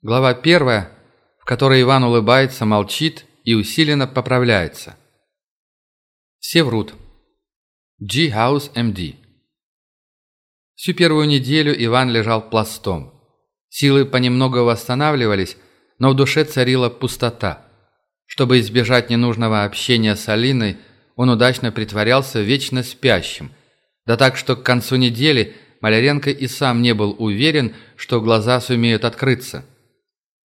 Глава первая, в которой Иван улыбается, молчит и усиленно поправляется. Все врут. G House MD. Всю первую неделю Иван лежал пластом. Силы понемногу восстанавливались, но в душе царила пустота. Чтобы избежать ненужного общения с Алиной, он удачно притворялся вечно спящим. Да так, что к концу недели Маляренко и сам не был уверен, что глаза сумеют открыться.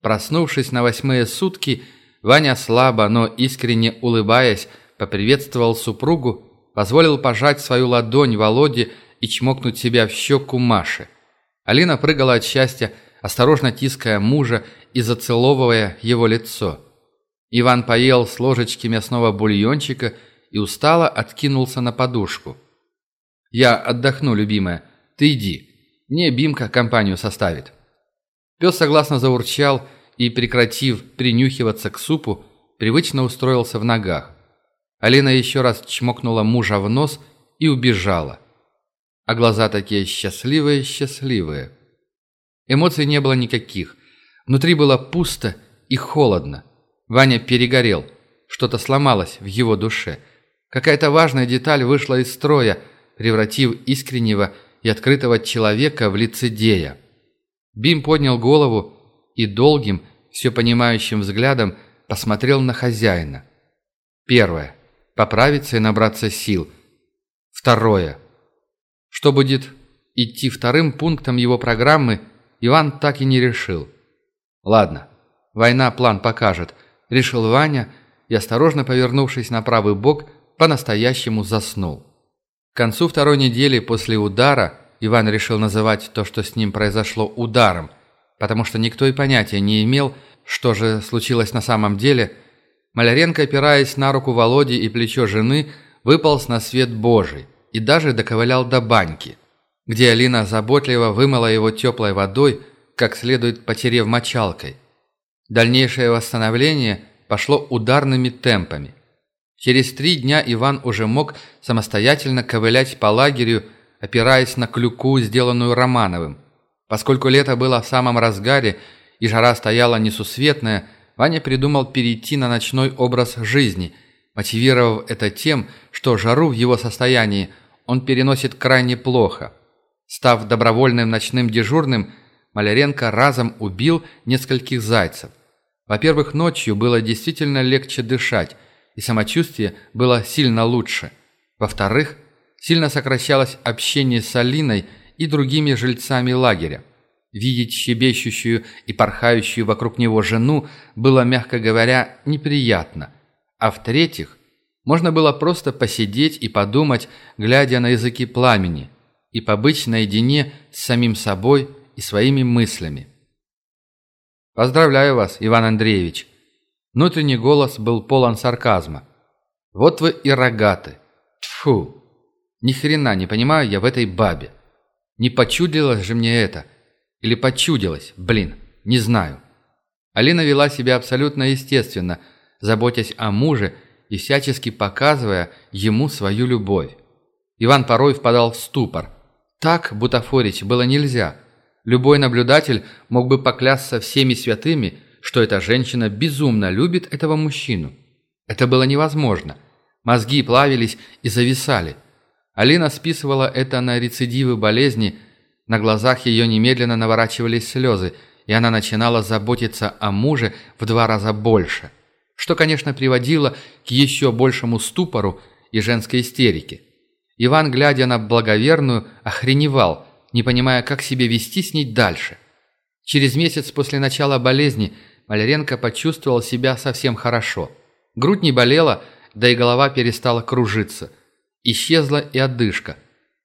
Проснувшись на восьмые сутки, Ваня слабо, но искренне улыбаясь, поприветствовал супругу, позволил пожать свою ладонь Володе и чмокнуть себя в щеку Маше. Алина прыгала от счастья, осторожно тиская мужа и зацеловывая его лицо. Иван поел с ложечки мясного бульончика и устало откинулся на подушку. «Я отдохну, любимая. Ты иди. Мне Бимка компанию составит». Пес согласно заурчал и, прекратив принюхиваться к супу, привычно устроился в ногах. Алина еще раз чмокнула мужа в нос и убежала. А глаза такие счастливые-счастливые. Эмоций не было никаких. Внутри было пусто и холодно. Ваня перегорел. Что-то сломалось в его душе. Какая-то важная деталь вышла из строя, превратив искреннего и открытого человека в лицедея. Бим поднял голову и долгим, все понимающим взглядом посмотрел на хозяина. Первое. Поправиться и набраться сил. Второе. Что будет идти вторым пунктом его программы, Иван так и не решил. Ладно, война план покажет, решил Ваня и, осторожно повернувшись на правый бок, по-настоящему заснул. К концу второй недели после удара Иван решил называть то, что с ним произошло, ударом, потому что никто и понятия не имел, что же случилось на самом деле. Маляренко, опираясь на руку Володи и плечо жены, выполз на свет Божий и даже доковылял до баньки, где Алина заботливо вымыла его теплой водой, как следует потерев мочалкой. Дальнейшее восстановление пошло ударными темпами. Через три дня Иван уже мог самостоятельно ковылять по лагерю, опираясь на клюку, сделанную Романовым. Поскольку лето было в самом разгаре и жара стояла несусветная, Ваня придумал перейти на ночной образ жизни, мотивировав это тем, что жару в его состоянии он переносит крайне плохо. Став добровольным ночным дежурным, Маляренко разом убил нескольких зайцев. Во-первых, ночью было действительно легче дышать, и самочувствие было сильно лучше. Во-вторых, сильно сокращалось общение с Алиной и другими жильцами лагеря. Видеть щебещущую и порхающую вокруг него жену было, мягко говоря, неприятно. А в-третьих, можно было просто посидеть и подумать, глядя на языки пламени, и побыть наедине с самим собой и своими мыслями. «Поздравляю вас, Иван Андреевич!» Внутренний голос был полон сарказма. «Вот вы и рогаты! Тьфу! Ни хрена не понимаю я в этой бабе! Не почудилось же мне это! Или почудилось, блин, не знаю!» Алина вела себя абсолютно естественно, заботясь о муже и всячески показывая ему свою любовь. Иван порой впадал в ступор. Так бутафорить было нельзя. Любой наблюдатель мог бы поклясться всеми святыми, что эта женщина безумно любит этого мужчину. Это было невозможно. Мозги плавились и зависали. Алина списывала это на рецидивы болезни, на глазах ее немедленно наворачивались слезы, и она начинала заботиться о муже в два раза больше, что, конечно, приводило к еще большему ступору и женской истерике. Иван, глядя на благоверную, охреневал, не понимая, как себя вести с ней дальше. Через месяц после начала болезни Маляренко почувствовал себя совсем хорошо. Грудь не болела, да и голова перестала кружиться. Исчезла и одышка.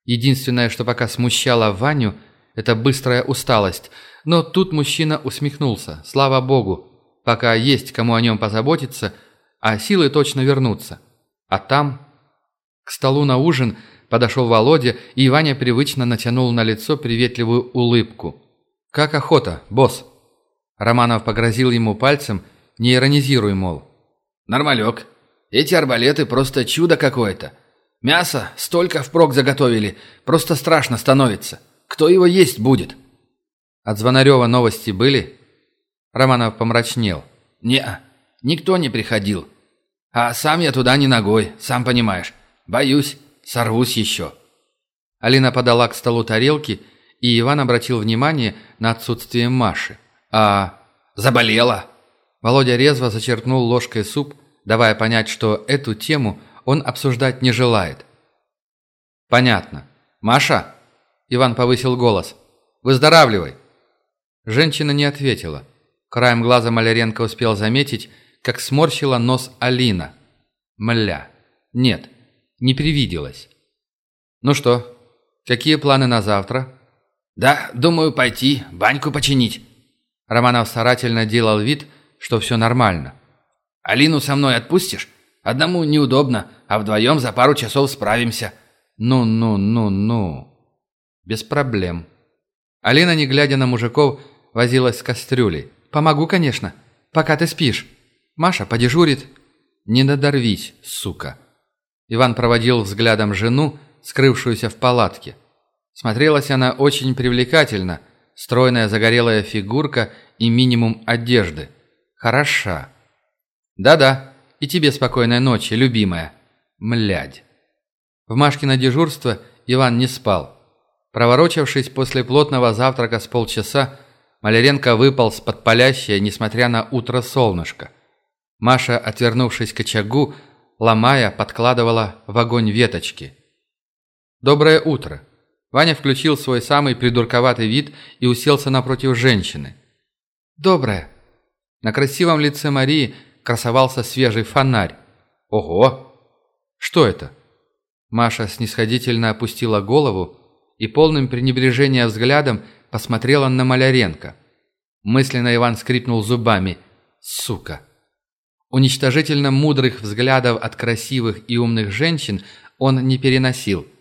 Единственное, что пока смущало Ваню, это быстрая усталость. Но тут мужчина усмехнулся. Слава богу, пока есть кому о нем позаботиться, а силы точно вернутся. А там... К столу на ужин подошел Володя, и Ваня привычно натянул на лицо приветливую улыбку. «Как охота, босс?» Романов погрозил ему пальцем, не иронизируй, мол. «Нормалек. Эти арбалеты просто чудо какое-то. Мясо столько впрок заготовили, просто страшно становится. Кто его есть будет?» От Звонарева новости были? Романов помрачнел. «Не, никто не приходил. А сам я туда не ногой, сам понимаешь. Боюсь, сорвусь еще». Алина подала к столу тарелки, и Иван обратил внимание на отсутствие Маши. «А...» «Заболела!» Володя резво зачерпнул ложкой суп, давая понять, что эту тему он обсуждать не желает. «Понятно. Маша?» Иван повысил голос. «Выздоравливай!» Женщина не ответила. Краем глаза Маляренко успел заметить, как сморщила нос Алина. Мля. Нет, не привиделась. «Ну что, какие планы на завтра?» «Да, думаю пойти, баньку починить». Романов старательно делал вид, что все нормально. «Алину со мной отпустишь? Одному неудобно, а вдвоем за пару часов справимся». «Ну-ну-ну-ну». «Без проблем». Алина, не глядя на мужиков, возилась с кастрюлей. «Помогу, конечно, пока ты спишь. Маша подежурит». «Не надорвись, сука». Иван проводил взглядом жену, скрывшуюся в палатке. Смотрелась она очень привлекательно, стройная загорелая фигурка и минимум одежды. Хороша. Да-да, и тебе спокойной ночи, любимая. Млядь. В Машкино дежурство Иван не спал. Проворочавшись после плотного завтрака с полчаса, Маляренко выпал с под палящее, несмотря на утро солнышко. Маша, отвернувшись к очагу, ломая, подкладывала в огонь веточки. «Доброе утро!» Ваня включил свой самый придурковатый вид и уселся напротив женщины. «Доброе». На красивом лице Марии красовался свежий фонарь. «Ого! Что это?» Маша снисходительно опустила голову и полным пренебрежения взглядом посмотрела на Маляренко. Мысленно Иван скрипнул зубами. «Сука!» Уничтожительно мудрых взглядов от красивых и умных женщин он не переносил –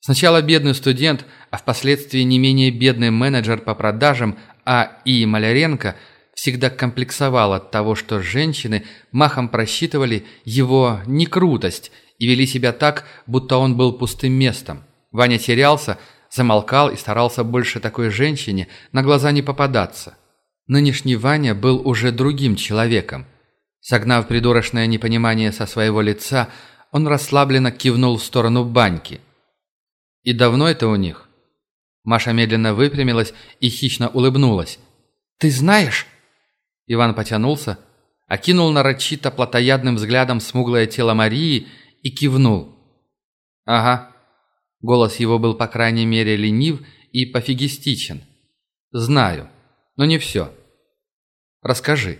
Сначала бедный студент, а впоследствии не менее бедный менеджер по продажам А. И. Маляренко всегда комплексовал от того, что женщины махом просчитывали его некрутость и вели себя так, будто он был пустым местом. Ваня терялся, замолкал и старался больше такой женщине на глаза не попадаться. Нынешний Ваня был уже другим человеком. Согнав придурочное непонимание со своего лица, он расслабленно кивнул в сторону баньки – «И давно это у них?» Маша медленно выпрямилась и хищно улыбнулась. «Ты знаешь?» Иван потянулся, окинул нарочито плотоядным взглядом смуглое тело Марии и кивнул. «Ага». Голос его был, по крайней мере, ленив и пофигистичен. «Знаю, но не все. Расскажи».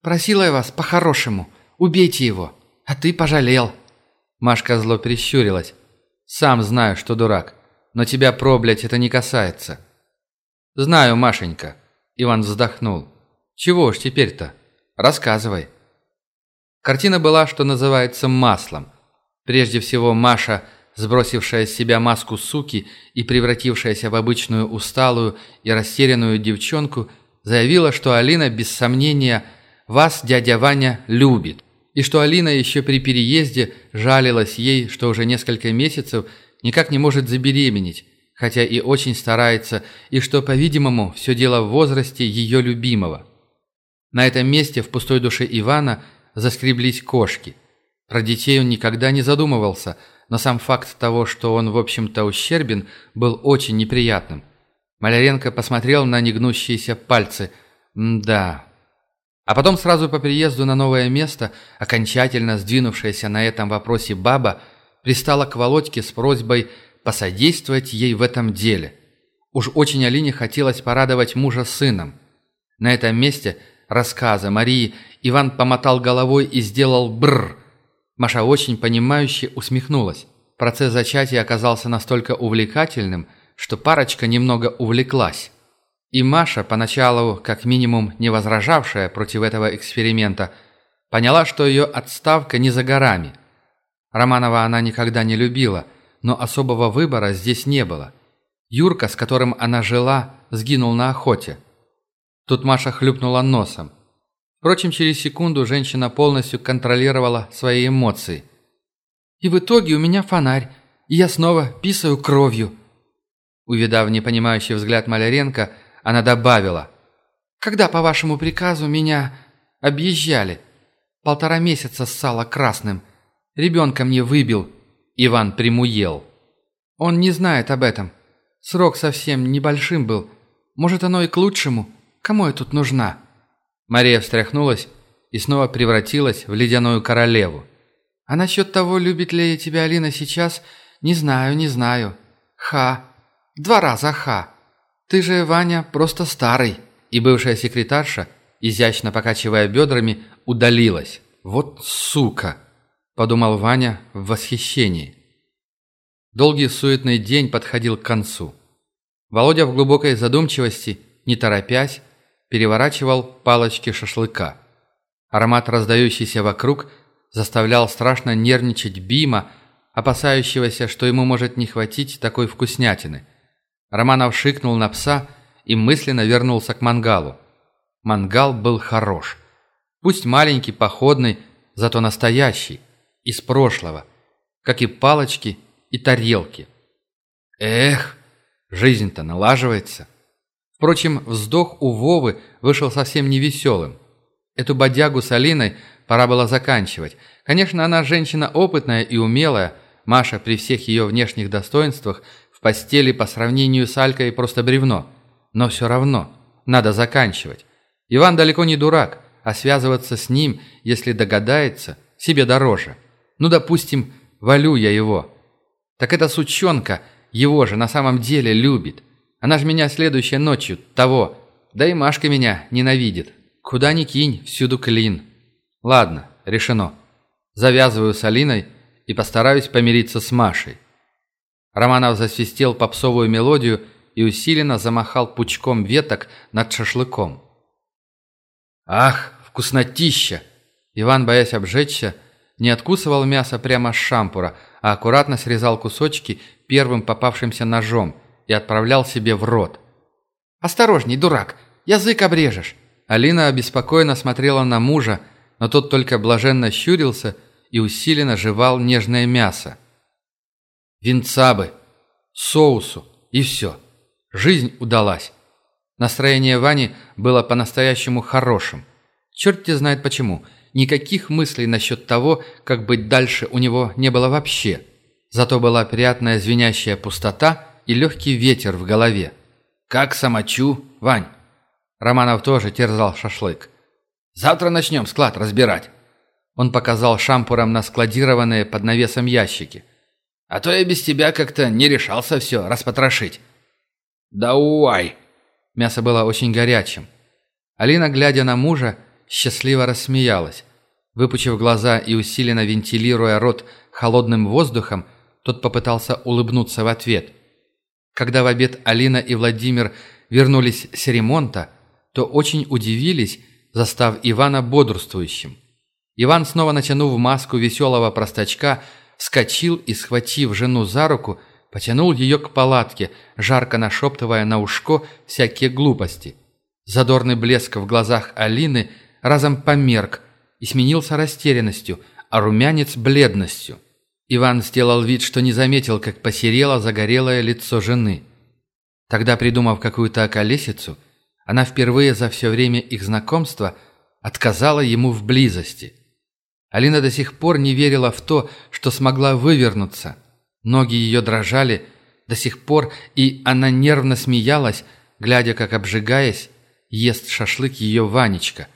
«Просила я вас по-хорошему. Убейте его. А ты пожалел». Машка зло прищурилась. Сам знаю, что дурак, но тебя, проблять, это не касается». «Знаю, Машенька», — Иван вздохнул. «Чего уж теперь-то? Рассказывай». Картина была, что называется, маслом. Прежде всего, Маша, сбросившая с себя маску суки и превратившаяся в обычную усталую и растерянную девчонку, заявила, что Алина, без сомнения, вас, дядя Ваня, любит и что Алина еще при переезде жалилась ей, что уже несколько месяцев никак не может забеременеть, хотя и очень старается, и что, по-видимому, все дело в возрасте ее любимого. На этом месте в пустой душе Ивана заскреблись кошки. Про детей он никогда не задумывался, но сам факт того, что он, в общем-то, ущербен, был очень неприятным. Маляренко посмотрел на негнущиеся пальцы. «Да, а потом сразу по приезду на новое место, окончательно сдвинувшаяся на этом вопросе баба, пристала к Володьке с просьбой посодействовать ей в этом деле. Уж очень Алине хотелось порадовать мужа сыном. На этом месте рассказа Марии Иван помотал головой и сделал бррр. Маша очень понимающе усмехнулась. Процесс зачатия оказался настолько увлекательным, что парочка немного увлеклась. И Маша, поначалу как минимум не возражавшая против этого эксперимента, поняла, что ее отставка не за горами. Романова она никогда не любила, но особого выбора здесь не было. Юрка, с которым она жила, сгинул на охоте. Тут Маша хлюпнула носом. Впрочем, через секунду женщина полностью контролировала свои эмоции. «И в итоге у меня фонарь, и я снова писаю кровью». Увидав непонимающий взгляд Маляренко, она добавила. Когда, по вашему приказу, меня объезжали? Полтора месяца ссала красным. Ребенка мне выбил. Иван примуел. Он не знает об этом. Срок совсем небольшим был. Может, оно и к лучшему. Кому я тут нужна?» Мария встряхнулась и снова превратилась в ледяную королеву. «А насчет того, любит ли тебя Алина сейчас, не знаю, не знаю. Ха. Два раза ха. Ты же, Ваня, просто старый». И бывшая секретарша, изящно покачивая бедрами, удалилась. «Вот сука!» – подумал Ваня в восхищении. Долгий суетный день подходил к концу. Володя в глубокой задумчивости, не торопясь, переворачивал палочки шашлыка. Аромат, раздающийся вокруг, заставлял страшно нервничать Бима, опасающегося, что ему может не хватить такой вкуснятины. Романов шикнул на пса и мысленно вернулся к мангалу. Мангал был хорош. Пусть маленький, походный, зато настоящий, из прошлого, как и палочки и тарелки. Эх, жизнь-то налаживается. Впрочем, вздох у Вовы вышел совсем невеселым. Эту бодягу с Алиной пора было заканчивать. Конечно, она женщина опытная и умелая. Маша при всех ее внешних достоинствах в постели по сравнению с Алькой просто бревно. Но все равно, надо заканчивать. Иван далеко не дурак, а связываться с ним, если догадается, себе дороже. Ну, допустим, валю я его. Так эта сучонка его же на самом деле любит. Она же меня следующей ночью того. Да и Машка меня ненавидит. Куда ни кинь, всюду клин. Ладно, решено. Завязываю с Алиной и постараюсь помириться с Машей. Романов засвистел попсовую мелодию и усиленно замахал пучком веток над шашлыком. «Ах, вкуснотища!» Иван, боясь обжечься, не откусывал мясо прямо с шампура, а аккуратно срезал кусочки первым попавшимся ножом и отправлял себе в рот. «Осторожней, дурак! Язык обрежешь!» Алина обеспокоенно смотрела на мужа, но тот только блаженно щурился и усиленно жевал нежное мясо. «Винца бы! Соусу! И все! Жизнь удалась!» Настроение Вани было по-настоящему хорошим. Черт те знает почему. Никаких мыслей насчет того, как быть дальше, у него не было вообще. Зато была приятная звенящая пустота и легкий ветер в голове. «Как самочу, Вань?» Романов тоже терзал шашлык. «Завтра начнем склад разбирать». Он показал шампуром на складированные под навесом ящики. «А то я без тебя как-то не решался все распотрошить». «Да уай!» Мясо было очень горячим. Алина, глядя на мужа, счастливо рассмеялась. Выпучив глаза и усиленно вентилируя рот холодным воздухом, тот попытался улыбнуться в ответ. Когда в обед Алина и Владимир вернулись с ремонта, то очень удивились, застав Ивана бодрствующим. Иван, снова натянув маску веселого простачка, вскочил и, схватив жену за руку, Потянул ее к палатке, жарко нашептывая на ушко всякие глупости. Задорный блеск в глазах Алины разом померк и сменился растерянностью, а румянец – бледностью. Иван сделал вид, что не заметил, как посерело загорелое лицо жены. Тогда, придумав какую-то околесицу, она впервые за все время их знакомства отказала ему в близости. Алина до сих пор не верила в то, что смогла вывернуться – Ноги ее дрожали до сих пор, и она нервно смеялась, глядя, как, обжигаясь, ест шашлык ее Ванечка.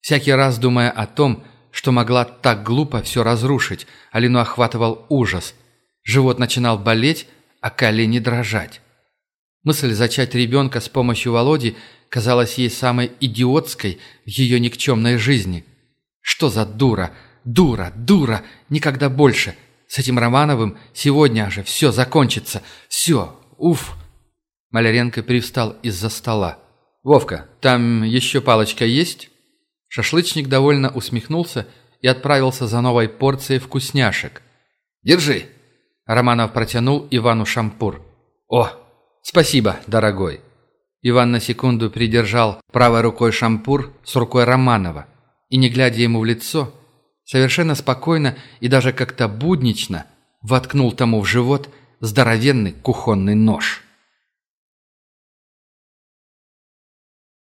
Всякий раз думая о том, что могла так глупо все разрушить, Алину охватывал ужас. Живот начинал болеть, а колени дрожать. Мысль зачать ребенка с помощью Володи казалась ей самой идиотской в ее никчемной жизни. Что за дура, дура, дура, никогда больше – с этим Романовым сегодня же все закончится. Все. Уф. Маляренко привстал из-за стола. «Вовка, там еще палочка есть?» Шашлычник довольно усмехнулся и отправился за новой порцией вкусняшек. «Держи!» Романов протянул Ивану шампур. «О, спасибо, дорогой!» Иван на секунду придержал правой рукой шампур с рукой Романова и, не глядя ему в лицо, совершенно спокойно и даже как-то буднично воткнул тому в живот здоровенный кухонный нож.